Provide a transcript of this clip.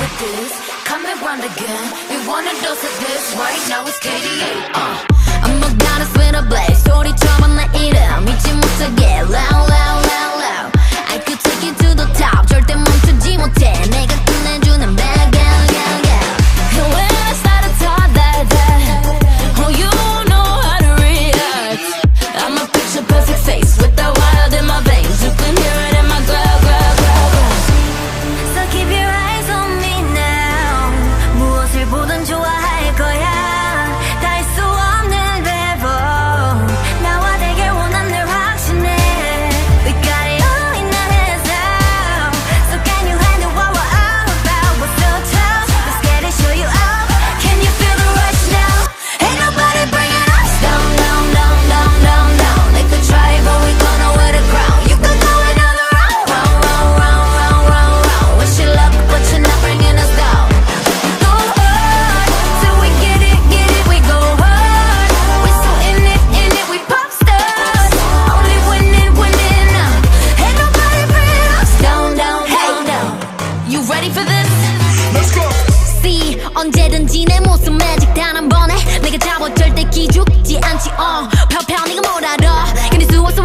with this. Come around again. We want a dose of this. Right now it's KDA. Uh. 모습 매직 단 한 번에 내가 잡아. 절대 기죽지 않지. 어 uh. 펴펴 네가 뭘 알아? 괜히 수워서